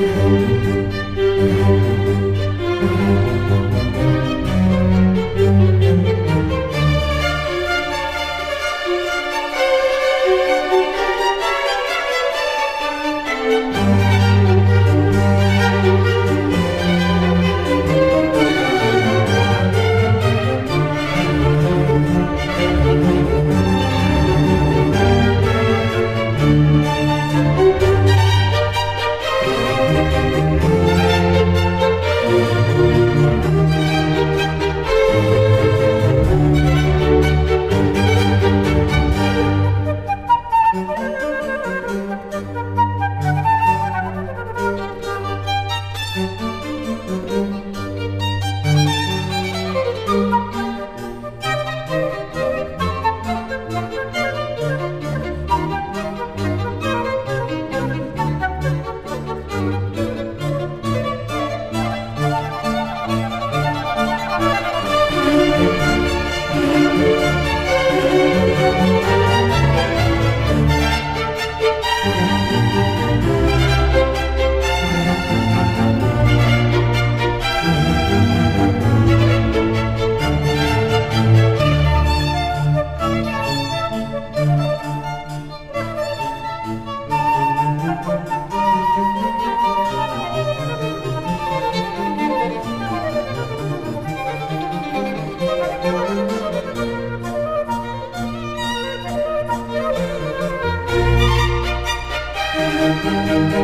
Música Música